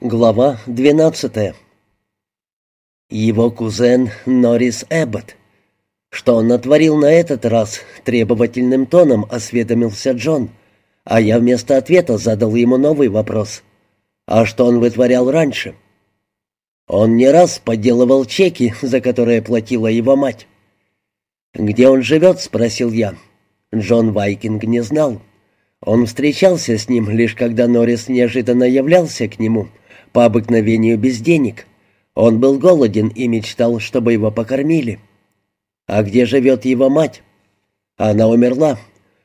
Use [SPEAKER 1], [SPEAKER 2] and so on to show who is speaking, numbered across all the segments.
[SPEAKER 1] Глава 12 Его кузен Норрис Эббот. Что он натворил на этот раз, требовательным тоном осведомился Джон, а я вместо ответа задал ему новый вопрос. А что он вытворял раньше? Он не раз подделывал чеки, за которые платила его мать. «Где он живет?» — спросил я. Джон Вайкинг не знал. Он встречался с ним лишь когда Норрис неожиданно являлся к нему — по обыкновению без денег. Он был голоден и мечтал, чтобы его покормили. А где живет его мать? Она умерла.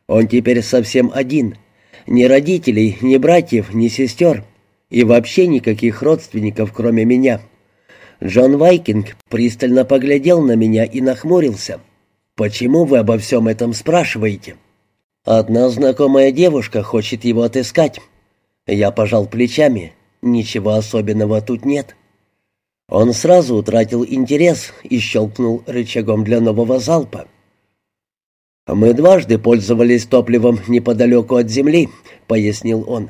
[SPEAKER 1] Он теперь совсем один. Ни родителей, ни братьев, ни сестер. И вообще никаких родственников, кроме меня. Джон Вайкинг пристально поглядел на меня и нахмурился. «Почему вы обо всем этом спрашиваете?» «Одна знакомая девушка хочет его отыскать». Я пожал плечами. Ничего особенного тут нет. Он сразу утратил интерес и щелкнул рычагом для нового залпа. «Мы дважды пользовались топливом неподалеку от земли», — пояснил он.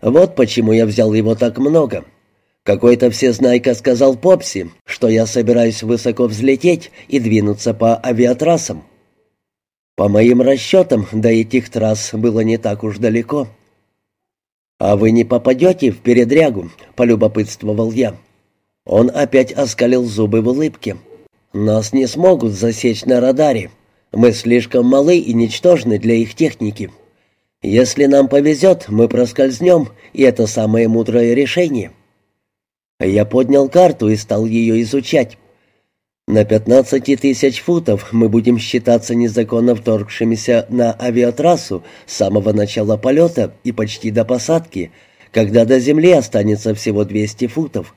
[SPEAKER 1] «Вот почему я взял его так много. Какой-то всезнайка сказал Попси, что я собираюсь высоко взлететь и двинуться по авиатрассам. По моим расчетам, до этих трасс было не так уж далеко». «А вы не попадете в передрягу?» — полюбопытствовал я. Он опять оскалил зубы в улыбке. «Нас не смогут засечь на радаре. Мы слишком малы и ничтожны для их техники. Если нам повезет, мы проскользнем, и это самое мудрое решение». Я поднял карту и стал ее изучать. На 15 тысяч футов мы будем считаться незаконно вторгшимися на авиатрассу с самого начала полета и почти до посадки, когда до земли останется всего 200 футов.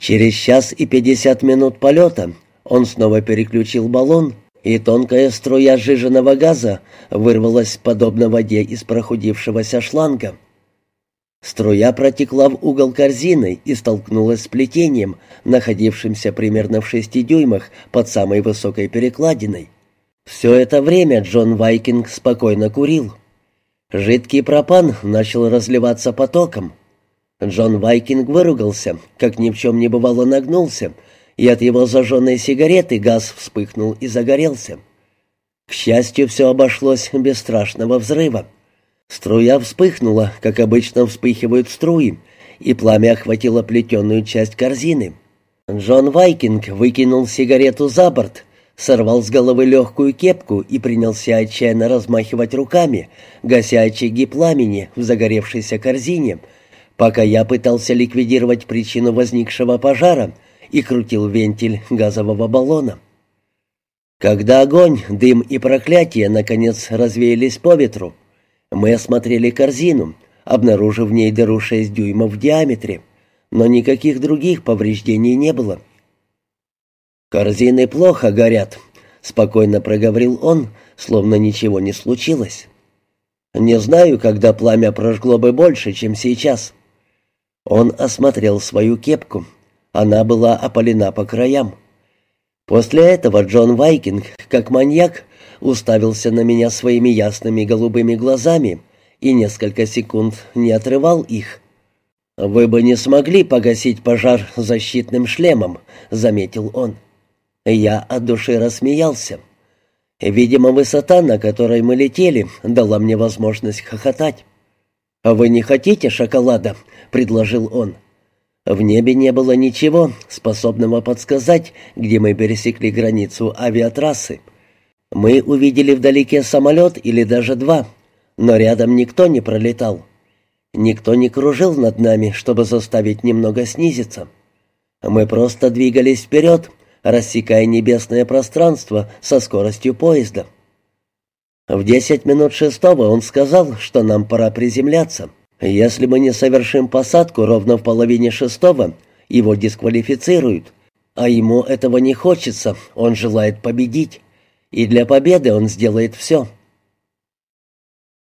[SPEAKER 1] Через час и 50 минут полета он снова переключил баллон, и тонкая струя сжиженного газа вырвалась подобно воде из прохудившегося шланга. Струя протекла в угол корзины и столкнулась с плетением, находившимся примерно в шести дюймах под самой высокой перекладиной. Все это время Джон Вайкинг спокойно курил. Жидкий пропан начал разливаться потоком. Джон Вайкинг выругался, как ни в чем не бывало нагнулся, и от его зажженной сигареты газ вспыхнул и загорелся. К счастью, все обошлось без страшного взрыва. Струя вспыхнула, как обычно вспыхивают струи, и пламя охватило плетеную часть корзины. Джон Вайкинг выкинул сигарету за борт, сорвал с головы легкую кепку и принялся отчаянно размахивать руками, гася очаги пламени в загоревшейся корзине, пока я пытался ликвидировать причину возникшего пожара и крутил вентиль газового баллона. Когда огонь, дым и проклятие наконец развеялись по ветру, мы осмотрели корзину, обнаружив в ней дыру 6 дюймов в диаметре, но никаких других повреждений не было. «Корзины плохо горят», — спокойно проговорил он, словно ничего не случилось. «Не знаю, когда пламя прожгло бы больше, чем сейчас». Он осмотрел свою кепку. Она была опалена по краям. После этого Джон Вайкинг, как маньяк, уставился на меня своими ясными голубыми глазами и несколько секунд не отрывал их. «Вы бы не смогли погасить пожар защитным шлемом», — заметил он. Я от души рассмеялся. Видимо, высота, на которой мы летели, дала мне возможность хохотать. «Вы не хотите шоколада?» — предложил он. В небе не было ничего, способного подсказать, где мы пересекли границу авиатрассы. Мы увидели вдалеке самолет или даже два, но рядом никто не пролетал. Никто не кружил над нами, чтобы заставить немного снизиться. Мы просто двигались вперед, рассекая небесное пространство со скоростью поезда. В десять минут шестого он сказал, что нам пора приземляться. Если мы не совершим посадку ровно в половине шестого, его дисквалифицируют. А ему этого не хочется, он желает победить и для победы он сделает все.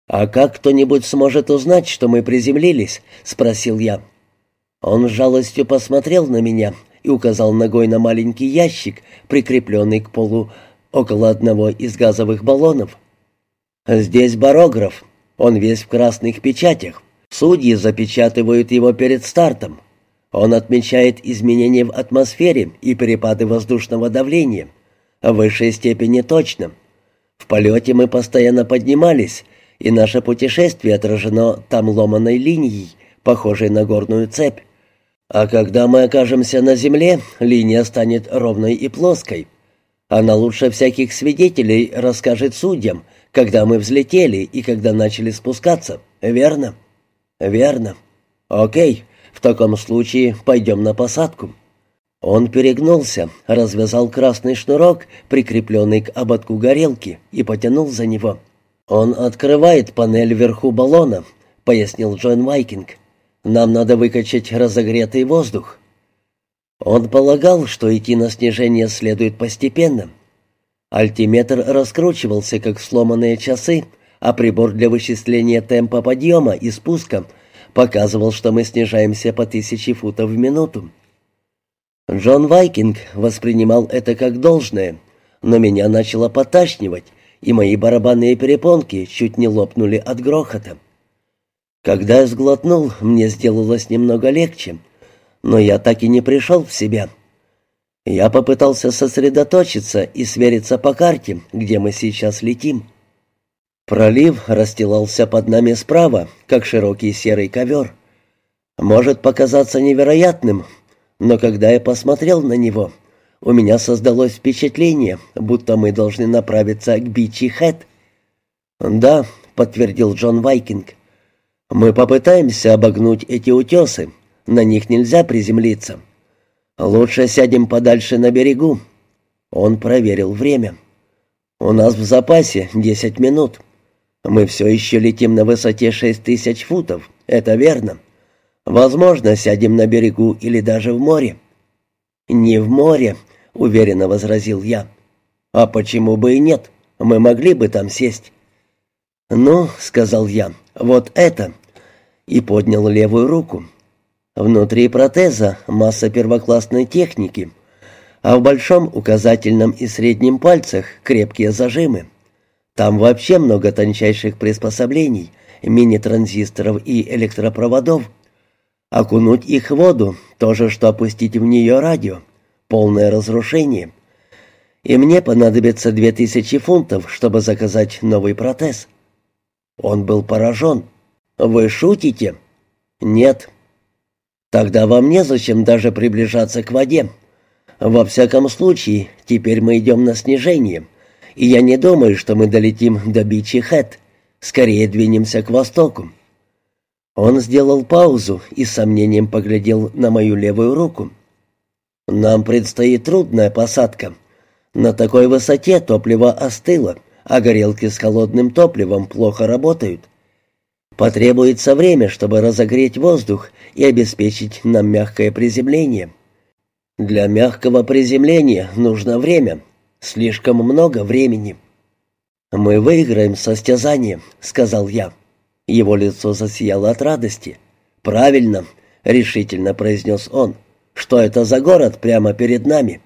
[SPEAKER 1] «А как кто-нибудь сможет узнать, что мы приземлились?» — спросил я. Он с жалостью посмотрел на меня и указал ногой на маленький ящик, прикрепленный к полу около одного из газовых баллонов. «Здесь барограф, он весь в красных печатях. Судьи запечатывают его перед стартом. Он отмечает изменения в атмосфере и перепады воздушного давления. В высшей степени точно. В полете мы постоянно поднимались, и наше путешествие отражено там ломаной линией, похожей на горную цепь. А когда мы окажемся на земле, линия станет ровной и плоской. Она лучше всяких свидетелей расскажет судьям, когда мы взлетели и когда начали спускаться. Верно? Верно. Окей, в таком случае пойдем на посадку. Он перегнулся, развязал красный шнурок, прикрепленный к ободку горелки, и потянул за него. «Он открывает панель вверху баллона», — пояснил Джон Вайкинг. «Нам надо выкачать разогретый воздух». Он полагал, что идти на снижение следует постепенно. Альтиметр раскручивался, как сломанные часы, а прибор для вычисления темпа подъема и спуска показывал, что мы снижаемся по тысяче футов в минуту. Джон Вайкинг воспринимал это как должное, но меня начало поташнивать, и мои барабанные перепонки чуть не лопнули от грохота. Когда я сглотнул, мне сделалось немного легче, но я так и не пришел в себя. Я попытался сосредоточиться и свериться по карте, где мы сейчас летим. Пролив расстилался под нами справа, как широкий серый ковер. Может показаться невероятным, но когда я посмотрел на него, у меня создалось впечатление, будто мы должны направиться к Бичи Хэт. «Да», — подтвердил Джон Вайкинг, — «мы попытаемся обогнуть эти утесы. На них нельзя приземлиться. Лучше сядем подальше на берегу». Он проверил время. «У нас в запасе десять минут. Мы все еще летим на высоте шесть тысяч футов, это верно». Возможно, сядем на берегу или даже в море». «Не в море», — уверенно возразил я. «А почему бы и нет? Мы могли бы там сесть». «Ну», — сказал я, — «вот это». И поднял левую руку. Внутри протеза масса первоклассной техники, а в большом указательном и среднем пальцах крепкие зажимы. Там вообще много тончайших приспособлений, мини-транзисторов и электропроводов, Окунуть их в воду — то же, что опустить в нее радио. Полное разрушение. И мне понадобится две тысячи фунтов, чтобы заказать новый протез. Он был поражен. «Вы шутите?» «Нет». «Тогда вам незачем даже приближаться к воде. Во всяком случае, теперь мы идем на снижение, и я не думаю, что мы долетим до Бичи Хэт. Скорее двинемся к востоку. Он сделал паузу и с сомнением поглядел на мою левую руку. «Нам предстоит трудная посадка. На такой высоте топливо остыло, а горелки с холодным топливом плохо работают. Потребуется время, чтобы разогреть воздух и обеспечить нам мягкое приземление. Для мягкого приземления нужно время, слишком много времени». «Мы выиграем состязание», — сказал я. Его лицо засияло от радости. «Правильно», — решительно произнес он. «Что это за город прямо перед нами?»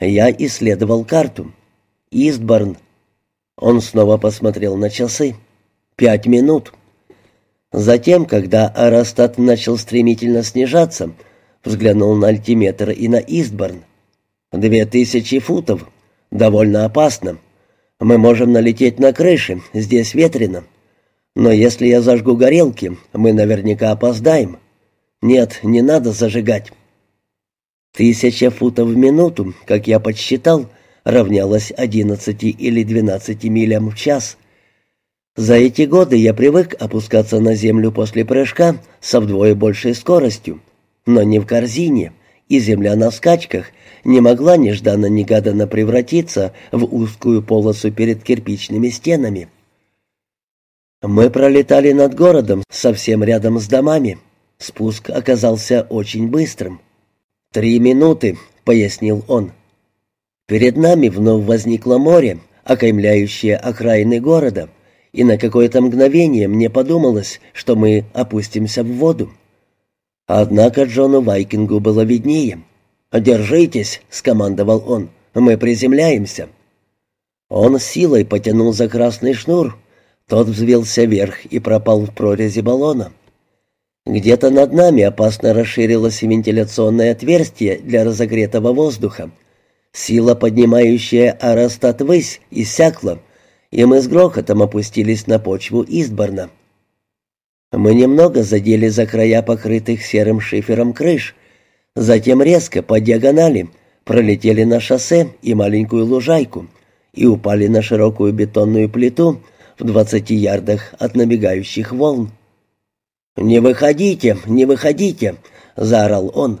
[SPEAKER 1] Я исследовал карту. «Истборн». Он снова посмотрел на часы. «Пять минут». Затем, когда аэростат начал стремительно снижаться, взглянул на альтиметр и на Истборн. «Две тысячи футов. Довольно опасно. Мы можем налететь на крыши, здесь ветрено. Но если я зажгу горелки, мы наверняка опоздаем. Нет, не надо зажигать. Тысяча футов в минуту, как я подсчитал, равнялась одиннадцати или двенадцати милям в час. За эти годы я привык опускаться на землю после прыжка со вдвое большей скоростью, но не в корзине, и земля на скачках не могла нежданно-негаданно превратиться в узкую полосу перед кирпичными стенами. Мы пролетали над городом, совсем рядом с домами. Спуск оказался очень быстрым. «Три минуты», — пояснил он. Перед нами вновь возникло море, окаймляющее окраины города, и на какое-то мгновение мне подумалось, что мы опустимся в воду. Однако Джону Вайкингу было виднее. «Держитесь», — скомандовал он, — «мы приземляемся». Он силой потянул за красный шнур, тот взвился вверх и пропал в прорези баллона. Где-то над нами опасно расширилось вентиляционное отверстие для разогретого воздуха. Сила, поднимающая аэростат ввысь, иссякла, и мы с грохотом опустились на почву Истборна. Мы немного задели за края покрытых серым шифером крыш, затем резко по диагонали пролетели на шоссе и маленькую лужайку и упали на широкую бетонную плиту в двадцати ярдах от набегающих волн. «Не выходите, не выходите!» — заорал он.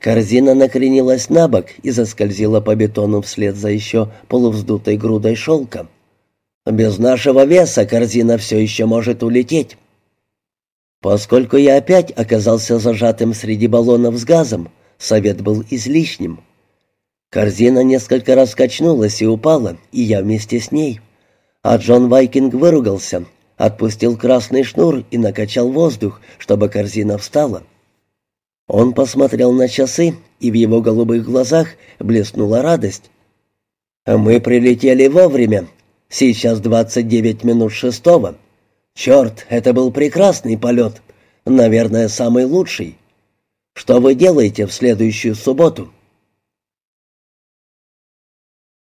[SPEAKER 1] Корзина накренилась на бок и заскользила по бетону вслед за еще полувздутой грудой шелка. «Без нашего веса корзина все еще может улететь». Поскольку я опять оказался зажатым среди баллонов с газом, совет был излишним. Корзина несколько раз качнулась и упала, и я вместе с ней. А Джон Вайкинг выругался, отпустил красный шнур и накачал воздух, чтобы корзина встала. Он посмотрел на часы, и в его голубых глазах блеснула радость. «Мы прилетели вовремя. Сейчас двадцать девять минут шестого. Черт, это был прекрасный полет. Наверное, самый лучший. Что вы делаете в следующую субботу?»